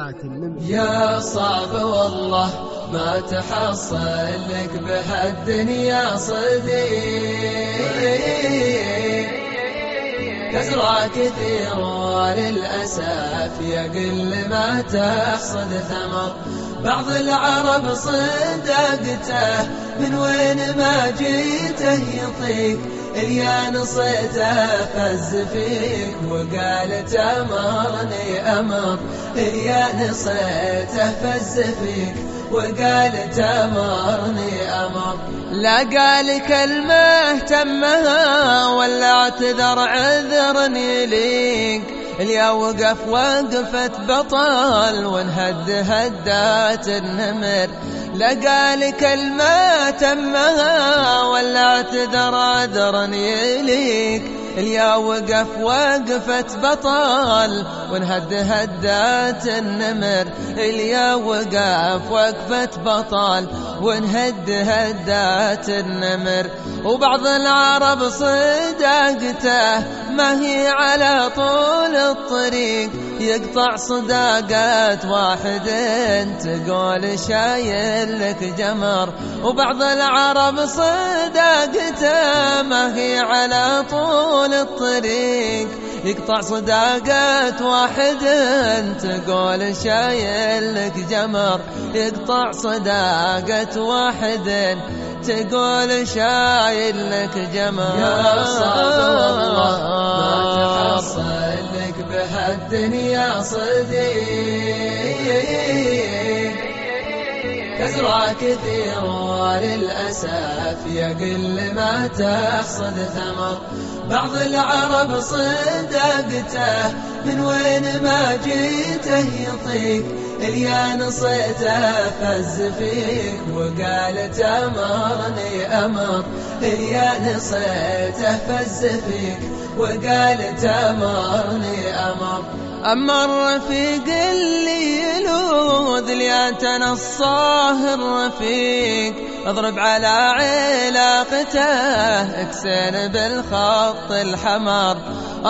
حاتم من يا صعب والله ما تحصل لك بهالدنيا صديق. كسرى كثير وللأسف يقل ما تحصد ثمر. بعض العرب صدقته من وين ما جيته يطيق. اليا نصيته فز فيك وقال تمرني أمر. اليا نصيته فز فيك وقال تمرني أمر. لا قال كلمة تمها ولا اعتذر عذر يليق اليا وقف وقفت بطل وانهد هدات النمر. لا قال كلمة تمها اعتذر عذر يليق اليا وقف وقفت بطل ونهد هدات النمر. اليا وقف وقفت بطل ونهد هدات النمر. وبعض العرب صداقته ما هي على طول الطريق. يقطع صداقات واحد تقول شايل لك جمر. وبعض العرب صداقته ما هي على طول الطريق. يقطع صداقات واحد تقول شايل لك جمر. يقطع صداقة واحد تقول شايل لك جمر. يا صعب والله ما تحصل لك بهالدنيا صديق. كثرة كثير وللأسف يقل ما تحصد ثمر. بعض العرب صدقته من وين ما جيته يطيق. اليا نصيته فز فيك وقال تمرني أمر. اليا نصيته فز فيك وقال تمرني أمر. أما الرفيق اللي يلوذ لياتنا الصاهر الرفيق اضرب على علاقته اكسر بالخط الحمر.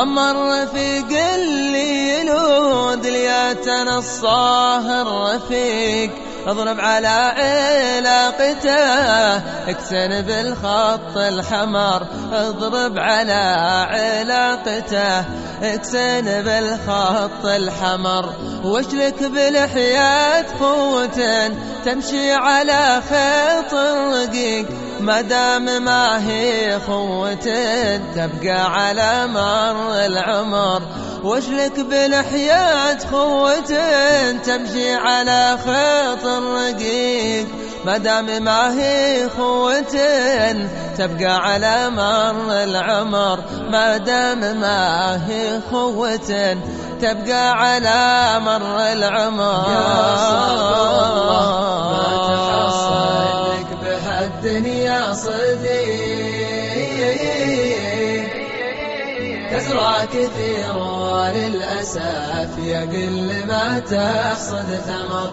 أما الرفيق اللي يلوذ لياتنا الصاهر الرفيق اضرب على علاقته اكسن بالخط الحمر. اضرب على علاقته اكسن بالخط الحمر. واشلك بلحيات قوة تمشي على خيط رقيق ما دام ما هي خوة تبقى على مر العمر. واشلك بلحيات خوة تمشي على خيط رقيق ما دام ما هي خوة تبقى على مر العمر. ما دام ما هي خوة تبقى على مر العمر. كثير وللأسف يقل ما تحصد ثمر.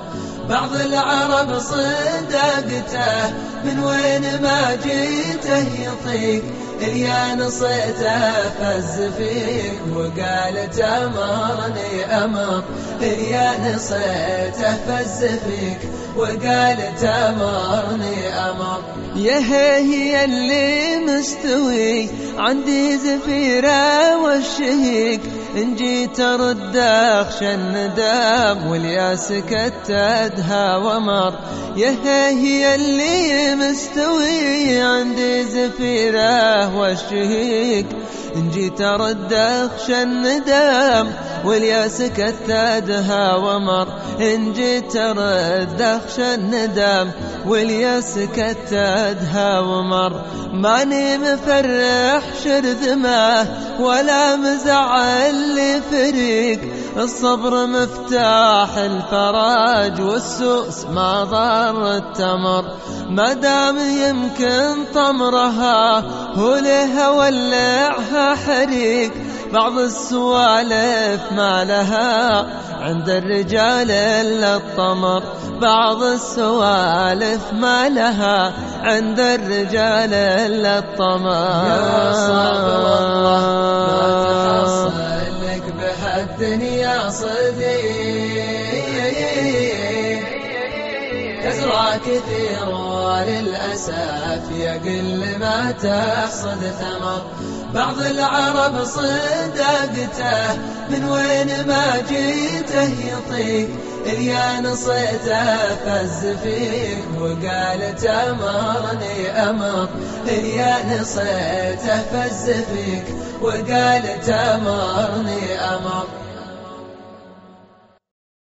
بعض العرب صدقته من وين ما جيته يطيق. اليا نصيته فز فيك وقال تمرني أمر اليا نصيته فز فيك وقال تمرني أمر يا هي اللي مستوي عندي زفيرة والشهيق إن جيت أرد أخشى الندم والياس كتدها ومر. يا هي اللي مستوي عندي زفيرة والشهيق إن جيت أرد أخشى الندم والياس كتدها ومر. إن جيت أرد أخشى الندم والياس كتدها ومر. ماني مفرح شرذمه ولا مزعل لفريق. الصبر مفتاح الفراج والسوس ما ضر التمر. ما دام يمكن طمرها هو لها ولعها حريق. بعض السوالف ما لها عند الرجال إلا الطمر. بعض السوالف ما لها عند الرجال إلا الطمر. يا صعب والله ما تحصل لك بهالدنيا صديق. تزرع كثير وللأسف يقل ما تحصد ثمر. بعض العرب صدقته من وين ما جيته يطيق. اليا نصيته فز فيك وقال تمرني أمر. اليا نصيته فز فيك وقال تمرني أمر.